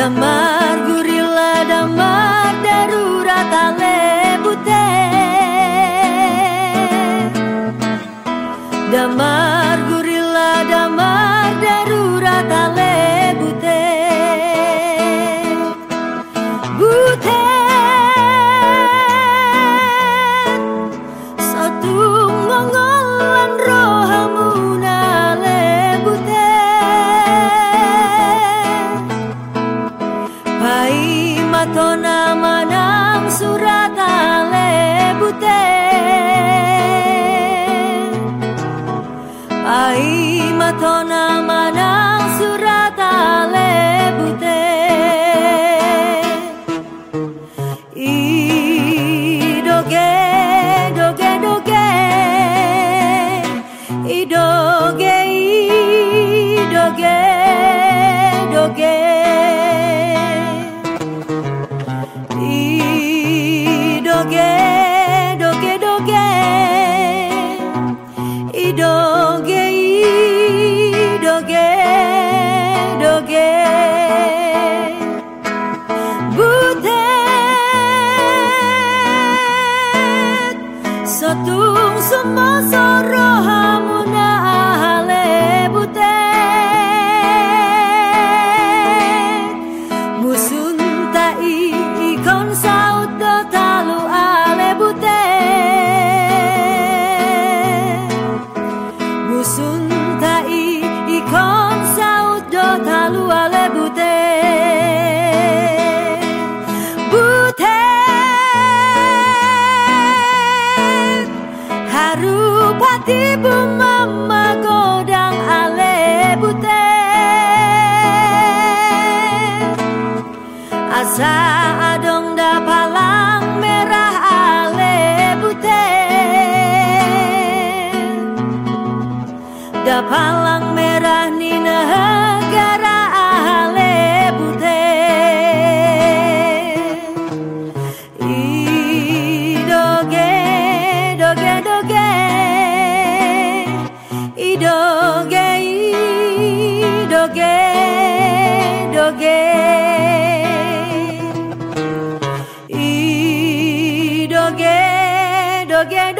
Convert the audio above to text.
amar. abandonar. Palang merah ni negara ahale bute i doge doge doge i doge again